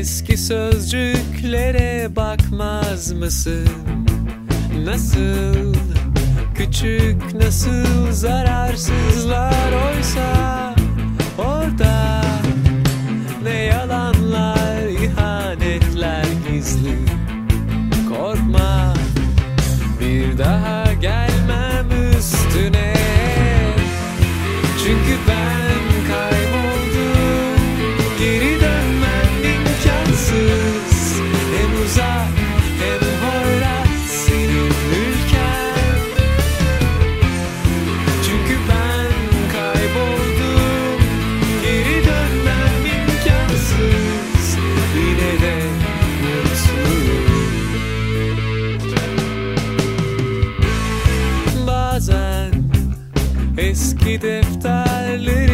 Eski sözcüklere bakmaz mısın? Nasıl küçük nasıl zararsızlar oysa Διότι αφιάλεις